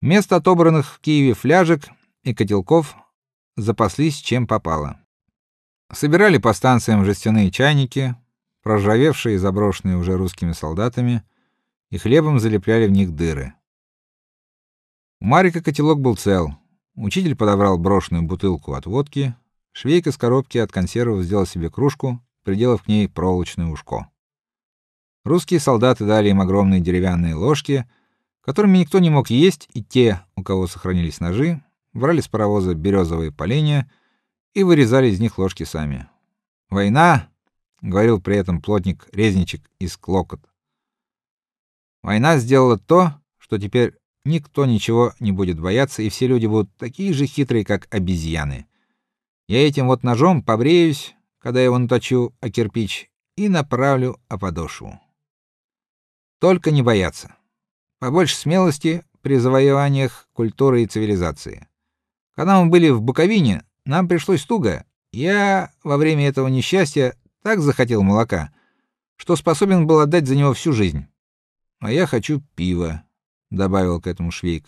Вместо отобранных в Киеве фляжек и котелков запаслись чем попало. Собирали по станциям жестяные чайники, проржавевшие и заброшенные уже русскими солдатами, и хлебом залепляли в них дыры. У Марика котелок был цел. Учитель подобрал брошенную бутылку от водки, швейк из коробки от консервов сделал себе кружку, приделав к ней проволочное ушко. Русские солдаты дали им огромные деревянные ложки, которыми никто не мог есть, и те, у кого сохранились ножи, брали с паровоза березовые поленья и вырезали из них ложки сами. Война, говорил при этом плотник Резничек из Клокот. Война сделала то, что теперь никто ничего не будет бояться, и все люди будут такие же хитрые, как обезьяны. Я этим вот ножом побреюсь, когда его наточу о кирпич, и направлю о подошву. Только не бояться. Побольше смелости при завоеваниях культуры и цивилизации. Когда мы были в Буковине, нам пришлось туго. Я во время этого несчастья так захотел молока, что способен был отдать за него всю жизнь. А я хочу пива, добавил к этому Швейк.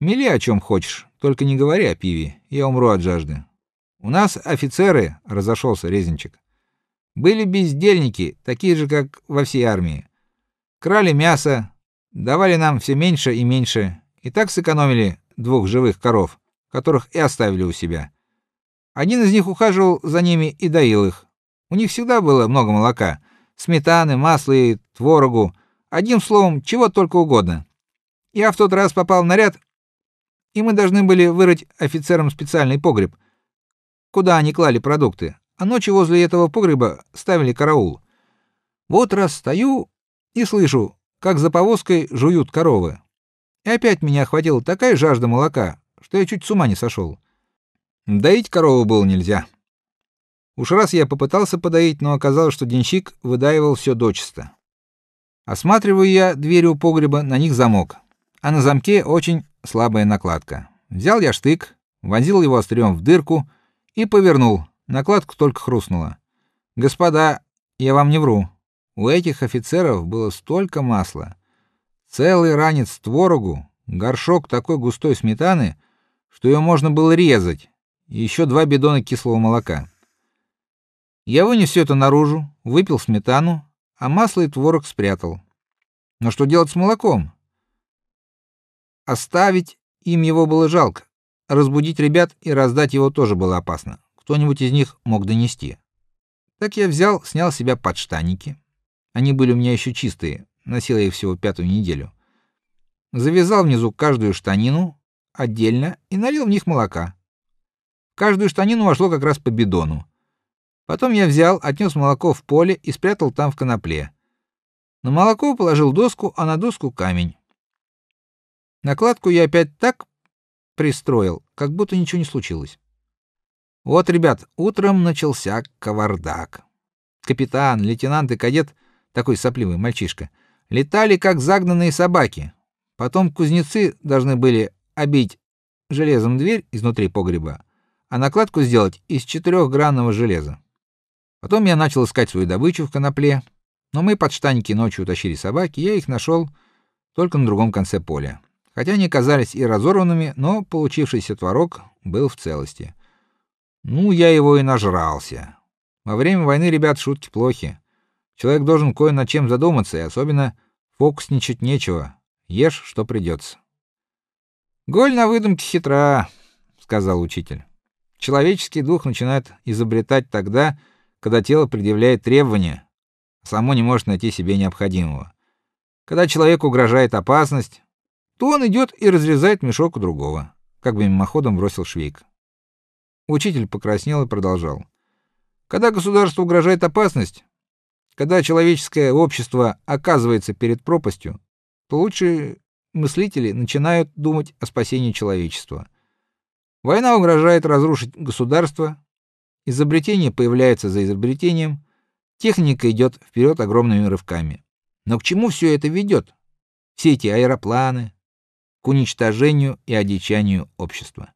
Мели о чем хочешь, только не говори о пиве, я умру от жажды. У нас офицеры, разошелся Резинчик. Были бездельники, такие же, как во всей армии. Крали мясо, давали нам все меньше и меньше, и так сэкономили двух живых коров, которых и оставили у себя. Один из них ухаживал за ними и доил их. У них всегда было много молока, сметаны, масла и творогу, одним словом, чего только угодно. Я в тот раз попал в наряд, и мы должны были вырыть офицерам специальный погреб, куда они клали продукты а ночью возле этого погреба ставили караул. Вот раз стою и слышу, как за повозкой жуют коровы. И опять меня охватила такая жажда молока, что я чуть с ума не сошел. Доить корову было нельзя. Уж раз я попытался подоить, но оказалось, что денщик выдаивал все дочисто. Осматриваю я двери у погреба, на них замок, а на замке очень слабая накладка. Взял я штык, вонзил его острием в дырку и повернул, Накладка только хрустнула. Господа, я вам не вру. У этих офицеров было столько масла, целый ранец творогу, горшок такой густой сметаны, что ее можно было резать, и еще два бидона кислого молока. Я вынес все это наружу, выпил сметану, а масло и творог спрятал. Но что делать с молоком? Оставить им его было жалко. Разбудить ребят и раздать его тоже было опасно кто-нибудь из них мог донести. Так я взял, снял с себя подштанники. Они были у меня еще чистые, носил я их всего пятую неделю. Завязал внизу каждую штанину отдельно и налил в них молока. В каждую штанину вошло как раз по бидону. Потом я взял, отнес молоко в поле и спрятал там в конопле. На молоко положил доску, а на доску камень. Накладку я опять так пристроил, как будто ничего не случилось. Вот, ребят, утром начался кавардак. Капитан, лейтенант и кадет, такой сопливый мальчишка, летали как загнанные собаки. Потом кузнецы должны были обить железом дверь изнутри погреба, а накладку сделать из четырехгранного железа. Потом я начал искать свою добычу в конопле, но мы под штаники ночью утащили собаки, я их нашел только на другом конце поля. Хотя они казались и разорванными, но получившийся творог был в целости. Ну, я его и нажрался. Во время войны, ребят, шутки плохи. Человек должен кое над чем задуматься, и особенно фокусничать нечего. Ешь, что придется. Голь на выдумке хитра, сказал учитель. Человеческий дух начинает изобретать тогда, когда тело предъявляет требования, а само не может найти себе необходимого. Когда человеку угрожает опасность, то он идет и разрезает мешок у другого, как бы мимоходом бросил Швейк. Учитель покраснел и продолжал: Когда государству угрожает опасность, когда человеческое общество оказывается перед пропастью, то лучшие мыслители начинают думать о спасении человечества. Война угрожает разрушить государство, изобретение появляется за изобретением, техника идет вперед огромными рывками. Но к чему все это ведет? Все эти аэропланы к уничтожению и одичанию общества.